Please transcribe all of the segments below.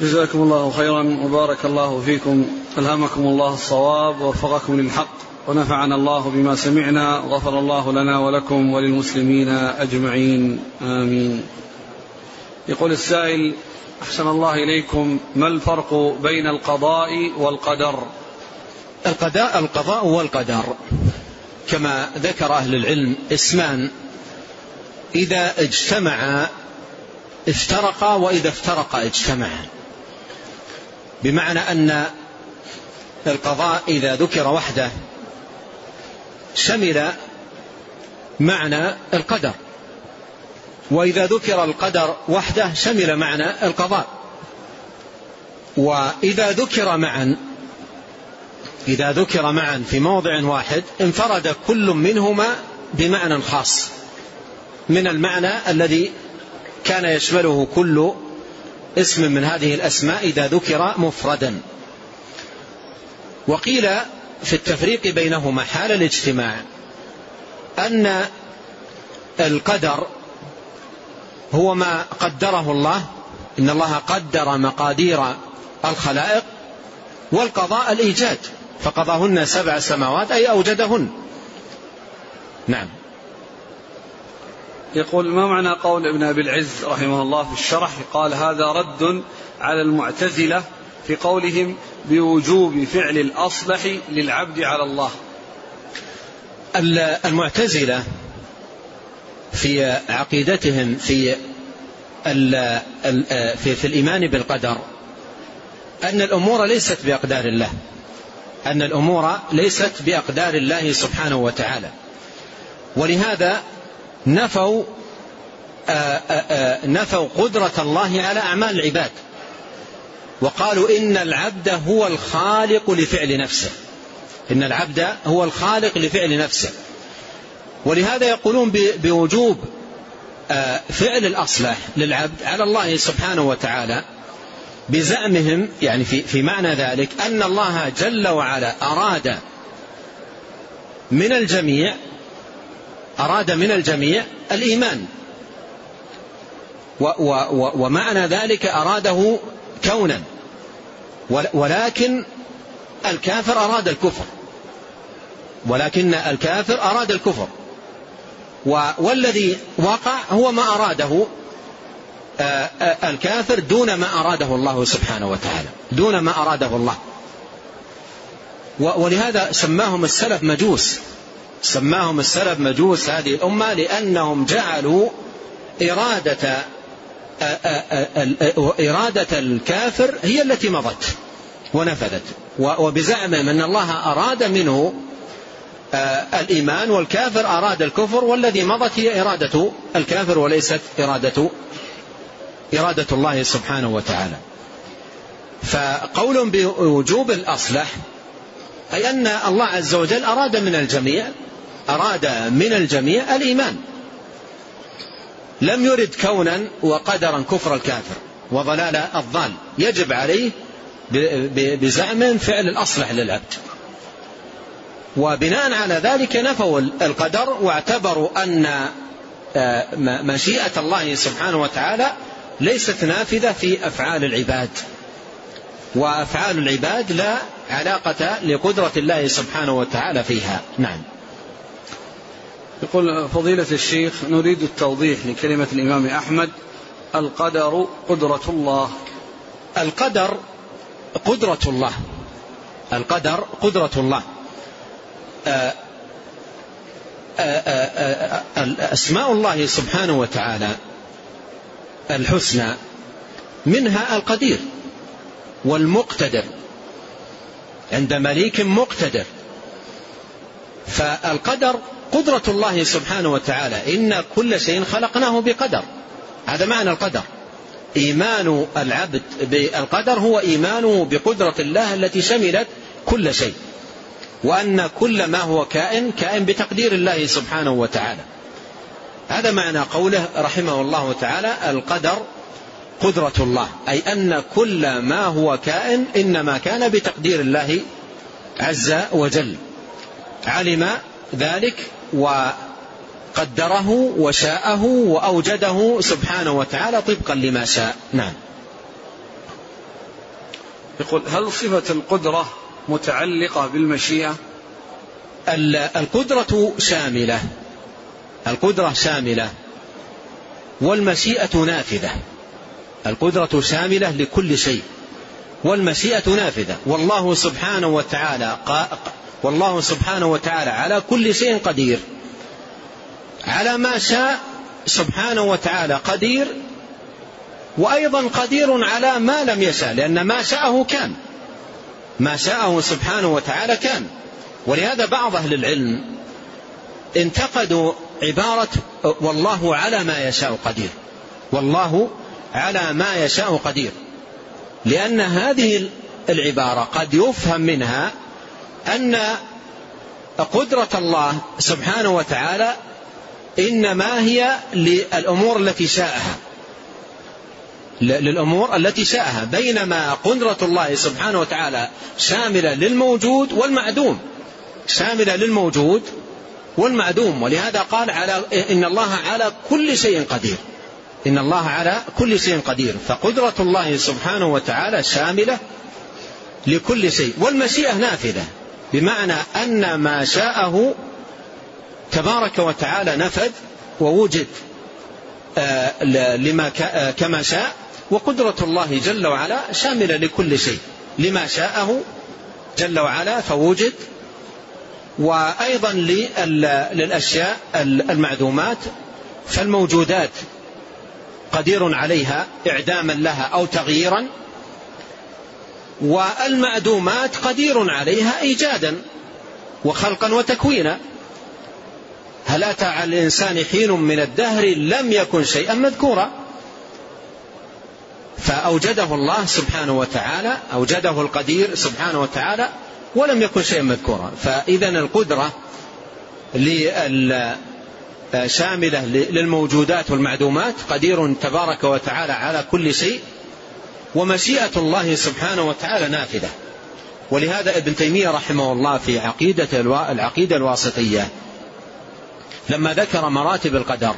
جزاكم الله خيرا وبارك الله فيكم. ألهمكم الله الصواب ووفقكم للحق ونفعنا الله بما سمعنا وغفر الله لنا ولكم وللمسلمين أجمعين. آمين. يقول السائل أحسن الله إليكم. ما الفرق بين القضاء والقدر؟ القضاء القضاء والقدر. كما ذكر أهل العلم اسمان إذا اجتمعا افترقا وإذا افترقا اجتمعا. بمعنى أن القضاء إذا ذكر وحده شمل معنى القدر. وإذا ذكر القدر وحده شمل معنى القضاء. وإذا ذكر معا إذا ذكر معا في موضع واحد انفرد كل منهما بمعنى خاص. من المعنى الذي كان يشمله كل اسم من هذه الأسماء إذا ذكر مفردا. وقيل في التفريق بينهما حال الاجتماع أن القدر هو ما قدره الله إن الله قدر مقادير الخلائق والقضاء الإيجاد فقضاهن سبع سماوات أي أوجدهن. نعم. يقول ما معنى قول ابن أبي العز رحمه الله في الشرح؟ قال هذا رد على المعتزلة في قولهم بوجوب فعل الأصلح للعبد على الله. المعتزلة في عقيدتهم في في, في الإيمان بالقدر أن الأمور ليست بأقدار الله. أن الأمور ليست بأقدار الله سبحانه وتعالى. ولهذا نفوا نفوا قدرة الله على أعمال العباد. وقالوا إن العبد هو الخالق لفعل نفسه. إن العبد هو الخالق لفعل نفسه. ولهذا يقولون بوجوب فعل الأصلح للعبد على الله سبحانه وتعالى بزعمهم يعني في, في معنى ذلك أن الله جل وعلا أراد من الجميع أراد من الجميع الإيمان. و و و ومعنى ذلك أراده كونا. ولكن الكافر أراد الكفر. ولكن الكافر أراد الكفر. والذي وقع هو ما أراده آه، آه، الكافر دون ما أراده الله سبحانه وتعالى. دون ما أراده الله. ولهذا سماهم السلف مجوس. سماهم السلف مجوس هذه الأمة لأنهم جعلوا إرادة إرادة الكافر هي التي مضت ونفذت. وبزعمهم أن الله أراد منه الإيمان والكافر أراد الكفر والذي مضت هي إرادة الكافر وليست إرادة إرادة الله سبحانه وتعالى. فقول بوجوب الأصلح أي أن الله عز وجل أراد من الجميع أراد من الجميع الإيمان. لم يرد كونا وقدرا كفر الكافر وضلال الضال. يجب عليه بزعم فعل الأصلح للعبد. وبناء على ذلك نفوا القدر واعتبروا أن آه، مشيئة الله سبحانه وتعالى ليست نافذة في أفعال العباد. وأفعال العباد لا علاقة لقدرة الله سبحانه وتعالى فيها. نعم. يقول فضيلة الشيخ نريد التوضيح لكلمة الإمام أحمد القدر قدرة الله. القدر قدرة الله. القدر قدرة الله. آه، آه، آه، أسماء الله سبحانه وتعالى الحسنى منها القدير والمقتدر. عند مليك مقتدر. فالقدر قدرة الله سبحانه وتعالى. إن كل شيء خلقناه بقدر. هذا معنى القدر. إيمان العبد بالقدر هو إيمانه بقدرة الله التي شملت كل شيء. وأن كل ما هو كائن كائن بتقدير الله سبحانه وتعالى. هذا معنى قوله رحمه الله تعالى القدر قدرة الله. أي أن كل ما هو كائن إنما كان بتقدير الله عز وجل. علم ذلك وقدره وشاءه وأوجده سبحانه وتعالى طبقا لما شاء. نعم. يقول هل صفة القدرة متعلقة بالمشيئة؟ القدرة شاملة. القدرة شاملة. والمشيئة نافذة. القدرة شاملة لكل شيء. والمشيئة نافذة. والله سبحانه وتعالى والله سبحانه وتعالى على كل شيء قدير. على ما شاء سبحانه وتعالى قدير وأيضا قدير على ما لم يشاء لأن ما شاءه كان. ما شاءه سبحانه وتعالى كان. ولهذا بعض أهل العلم انتقدوا عبارة والله على ما يشاء قدير. والله على ما يشاء قدير. لأن هذه العبارة قد يفهم منها أن قدرة الله سبحانه وتعالى إنما هي للأمور التي شاءها. للأمور التي شاءها. بينما قدرة الله سبحانه وتعالى شاملة للموجود والمعدوم. شاملة للموجود والمعدوم. ولهذا قال على إن الله على كل شيء قدير. إن الله على كل شيء قدير. فقدرة الله سبحانه وتعالى شاملة لكل شيء. والمشيئة نافذة. بمعنى أن ما شاءه تبارك وتعالى نفذ ووجد آه، لما آه، كما شاء وقدرة الله جل وعلا شاملة لكل شيء. لما شاءه جل وعلا فوجد وأيضا للأشياء المعدومات فالموجودات قدير عليها إعداما لها أو تغييرا والمعدومات قدير عليها إيجادا وخلقا وتكوينا. هل أتى على الإنسان حين من الدهر لم يكن شيئا مذكورا؟ فأوجده الله سبحانه وتعالى أوجده القدير سبحانه وتعالى ولم يكن شيئا مذكورا. فإذا القدرة شاملة للموجودات والمعدومات قدير تبارك وتعالى على كل شيء. ومشيئة الله سبحانه وتعالى نافذة. ولهذا ابن تيمية رحمه الله في عقيدة العقيدة الواسطية لما ذكر مراتب القدر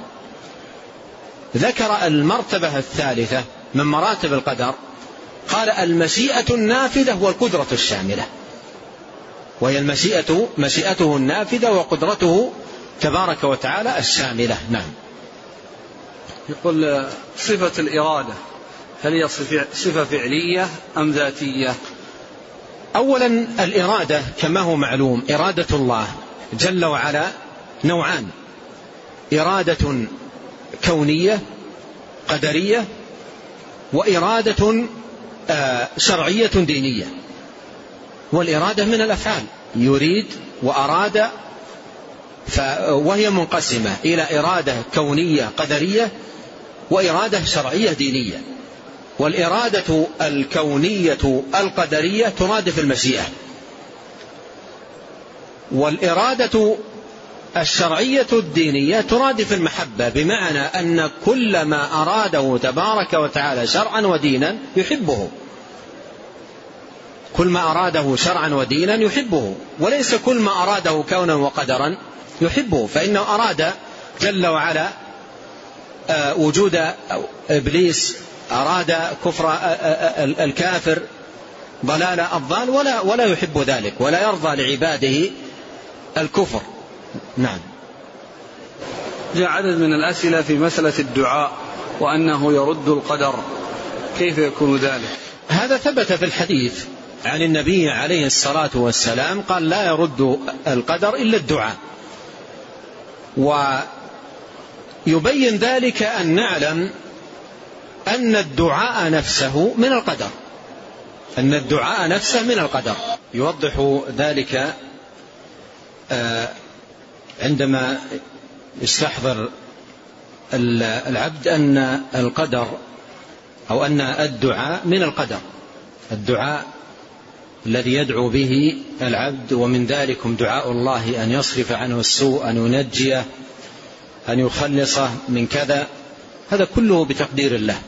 ذكر المرتبة الثالثة من مراتب القدر قال المشيئة النافذة والقدرة الشاملة. وهي المشيئة مشيئته النافذة وقدرته تبارك وتعالى الشاملة. نعم. يقول صفة الإرادة. هل هي صفة فعلية أم ذاتية؟ أولا الإرادة كما هو معلوم إرادة الله جل وعلا نوعان. إرادة كونية قدرية وإرادة آه، شرعية دينية. والإرادة من الأفعال. يريد وأراد وهي منقسمة إلى إرادة كونية قدرية وإرادة شرعية دينية. والإرادة الكونية القدرية ترادف المشيئة. والإرادة الشرعية الدينية ترادف المحبة بمعنى أن كل ما أراده تبارك وتعالى شرعا ودينا يحبه. كل ما أراده شرعا ودينا يحبه. وليس كل ما أراده كونا وقدرا يحبه. فإنه أراد جل وعلا آه، وجود إبليس أراد كفر آه، آه، الكافر ضلال الضال ولا ولا يحب ذلك ولا يرضى لعباده الكفر. نعم. جاء عدد من الأسئلة في مسألة الدعاء وأنه يرد القدر. كيف يكون ذلك؟ هذا ثبت في الحديث عن النبي عليه الصلاة والسلام قال لا يرد القدر إلا الدعاء. ويبين ذلك أن نعلم أن الدعاء نفسه من القدر. أن الدعاء نفسه من القدر. يوضح ذلك آه، عندما يستحضر العبد أن القدر أو أن الدعاء من القدر. الدعاء الذي يدعو به العبد ومن ذلكم دعاء الله أن يصرف عنه السوء أن ينجيه أن يخلصه من كذا. هذا كله بتقدير الله.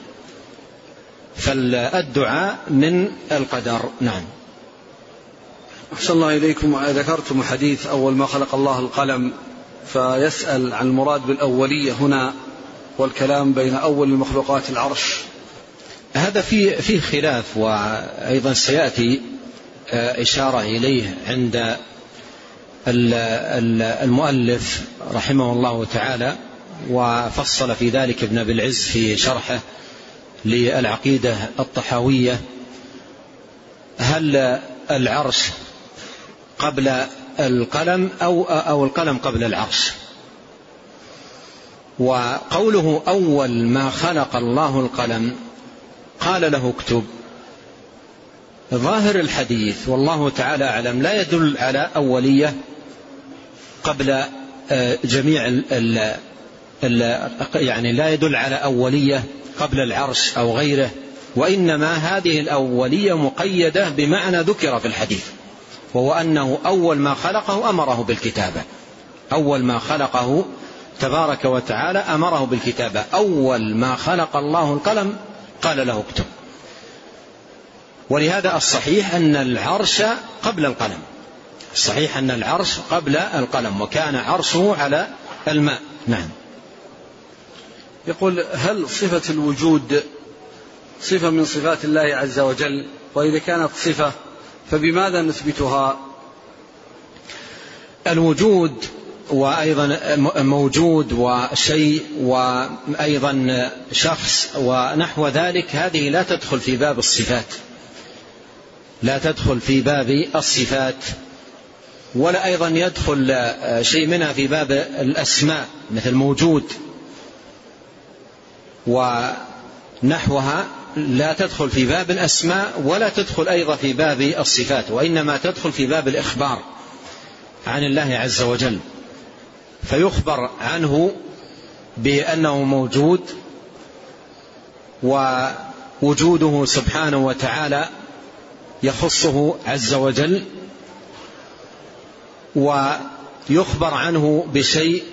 فالدعاء من القدر. نعم. أحسن الله إليكم. ذكرتم حديث أول ما خلق الله القلم فيسأل عن المراد بالأولية هنا والكلام بين أول المخلوقات العرش. هذا فيه فيه خلاف وأيضا سيأتي آه، إشارة إليه عند المؤلف رحمه الله تعالى وفصل في ذلك ابن أبي العز في شرحه. للعقيدة الطحاوية هل العرش قبل القلم أو, أو القلم قبل العرش؟ وقوله أول ما خلق الله القلم قال له اكتب. ظاهر الحديث والله تعالى أعلم لا يدل على أولية قبل آه، جميع يعني لا يدل على أولية قبل العرش أو غيره وإنما هذه الأولية مقيدة بمعنى ذكر في الحديث وهو أنه أول ما خلقه أمره بالكتابة. أول ما خلقه تبارك وتعالى أمره بالكتابة. أول ما خلق الله القلم قال له اكتب. ولهذا الصحيح أن العرش قبل القلم. الصحيح أن العرش قبل القلم وكان عرشه على الماء. نعم. يقول هل صفة الوجود صفة من صفات الله عز وجل؟ وإذا كانت صفة فبماذا نثبتها؟ الوجود وأيضا موجود وشيء وأيضا شخص ونحو ذلك هذه لا تدخل في باب الصفات. لا تدخل في باب الصفات ولا أيضا يدخل شيء منها في باب الأسماء مثل موجود. ونحوها لا تدخل في باب الأسماء ولا تدخل أيضا في باب الصفات وإنما تدخل في باب الإخبار عن الله عز وجل. فيخبر عنه بأنه موجود ووجوده سبحانه وتعالى يخصه عز وجل ويخبر عنه بشيء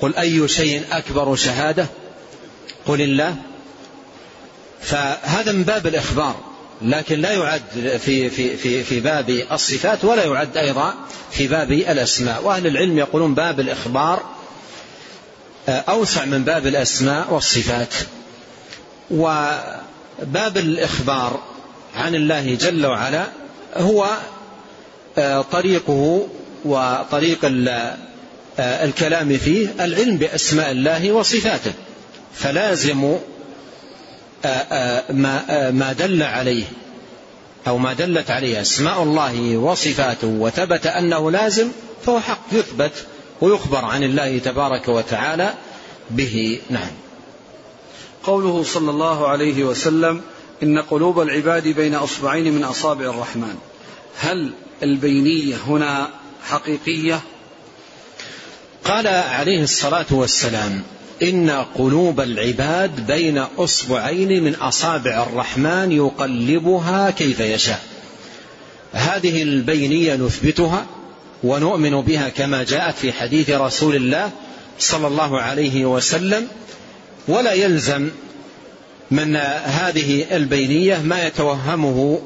قل أي شيء أكبر شهادة؟ قل الله. فهذا من باب الإخبار لكن لا يعد في, في, في, في باب الصفات ولا يعد أيضا في باب الأسماء. وأهل العلم يقولون باب الإخبار آه، أوسع من باب الأسماء والصفات. وباب الإخبار عن الله جل وعلا هو آه، طريقه وطريق آه، الكلام فيه العلم بأسماء الله وصفاته. فلازم ما دل عليه أو ما دلت عليه أسماء الله وصفاته وثبت أنه لازم فهو حق يثبت ويخبر عن الله تبارك وتعالى به. نعم. قوله صلى الله عليه وسلم إن قلوب العباد بين أصبعين من أصابع الرحمن. هل البينية هنا حقيقية؟ قال عليه الصلاة والسلام إن قلوب العباد بين أصبعين من أصابع الرحمن يقلبها كيف يشاء. هذه البينية نثبتها ونؤمن بها كما جاءت في حديث رسول الله صلى الله عليه وسلم. ولا يلزم من هذه البينية ما يتوهمه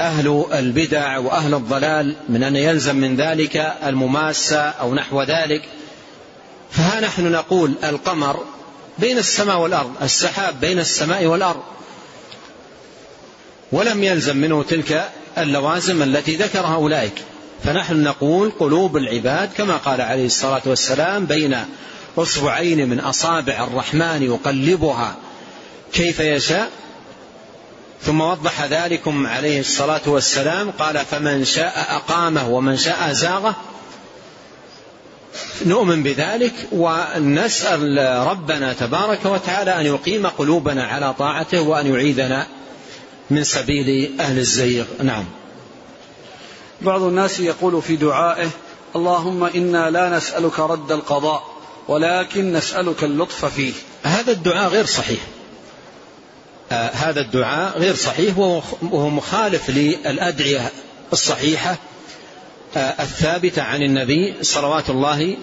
أهل البدع وأهل الضلال من أن يلزم من ذلك المماسة أو نحو ذلك. فها نحن نقول القمر بين السماء والأرض السحاب بين السماء والأرض. ولم يلزم منه تلك اللوازم التي ذكرها أولئك. فنحن نقول قلوب العباد كما قال عليه الصلاة والسلام بين أصبعين من أصابع الرحمن يقلبها كيف يشاء. ثم وضح ذلكم عليه الصلاة والسلام قال فمن شاء أقامه ومن شاء زاغه نؤمن بذلك ونسأل ربنا تبارك وتعالى أن يقيم قلوبنا على طاعته وأن يعيذنا من سبيل أهل الزيغ. نعم. بعض الناس يقول في دعائه اللهم إنا لا نسألك رد القضاء ولكن نسألك اللطف فيه. هذا الدعاء غير صحيح. آه هذا الدعاء غير صحيح وهو مخالف للأدعية الصحيحة الثابتة عن النبي صلوات الله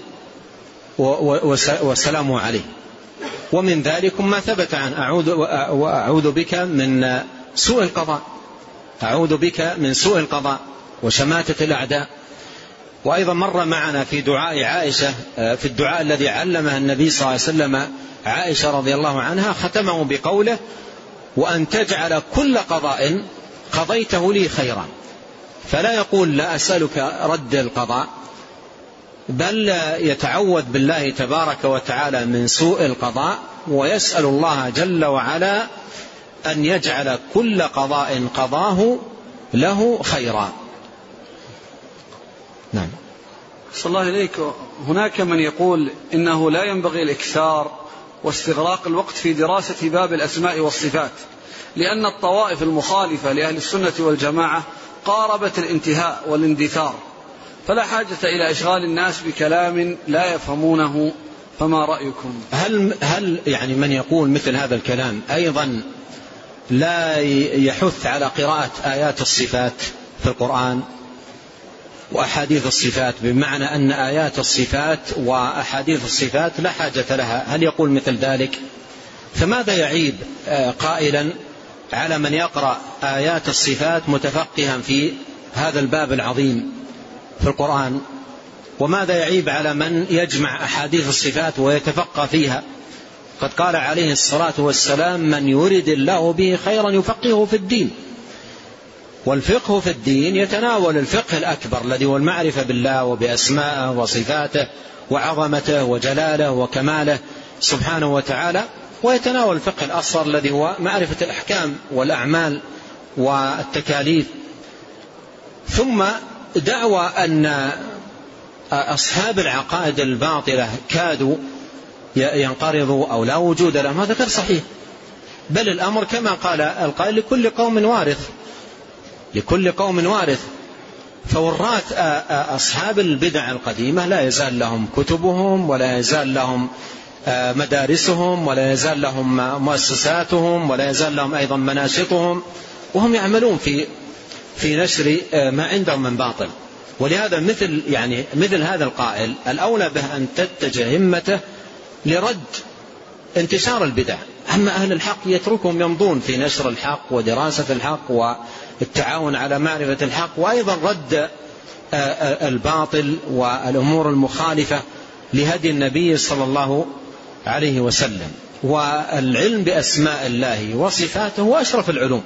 وسلامه عليه. ومن ذلك ما ثبت عن أعوذ, وأعوذ بك من سوء القضاء. أعوذ بك من سوء القضاء وشماتة الأعداء. وأيضا مر معنا في دعاء عائشة في الدعاء الذي علمها النبي صلى الله عليه وسلم عائشة رضي الله عنها ختمه بقوله وأن تجعل كل قضاء قضيته لي خيرا. فلا يقول لا أسألك رد القضاء بل يتعوذ بالله تبارك وتعالى من سوء القضاء ويسأل الله جل وعلا أن يجعل كل قضاء قضاه له خيرا. نعم. صلى الله إليك. هناك من يقول إنه لا ينبغي الإكثار واستغراق الوقت في دراسة باب الأسماء والصفات لأن الطوائف المخالفة لأهل السنة والجماعة قاربت الانتهاء والاندثار. فلا حاجة إلى إشغال الناس بكلام لا يفهمونه فما رأيكم؟ هل, هل يعني من يقول مثل هذا الكلام أيضا لا يحث على قراءة آيات الصفات في القرآن وأحاديث الصفات بمعنى أن آيات الصفات وأحاديث الصفات لا حاجة لها؟ هل يقول مثل ذلك؟ فماذا يعيب آه، قائلا على من يقرأ آيات الصفات متفقها في هذا الباب العظيم في القرآن وماذا يعيب على من يجمع أحاديث الصفات ويتفقه فيها؟ قد قال عليه الصلاة والسلام من يرد الله به خيرا يفقهه في الدين والفقه في الدين يتناول الفقه الأكبر الذي هو المعرفة بالله وبأسمائه وصفاته وعظمته وجلاله وكماله سبحانه وتعالى ويتناول الفقه الأصغر الذي هو معرفة الأحكام والأعمال والتكاليف. ثم دعوى أن أصحاب العقائد الباطلة كادوا ينقرضوا أو لا وجود لهم. هذا غير صحيح. بل الأمر كما قال القائل لكل قوم وارث. لكل قوم وارث. فوراث أصحاب البدع القديمة لا يزال لهم كتبهم ولا يزال لهم مدارسهم ولا يزال لهم مؤسساتهم ولا يزال لهم أيضا مناشطهم وهم يعملون في في نشر ما عندهم من باطل. ولهذا مثل يعني مثل هذا القائل الأولى به أن تتجه همته لرد انتشار البدع. أما أهل الحق يتركهم يمضون في نشر الحق ودراسة الحق والتعاون على معرفة الحق وأيضا رد الباطل والأمور المخالفة لهدي النبي صلى الله عليه وسلم. والعلم بأسماء الله وصفاته أشرف العلوم.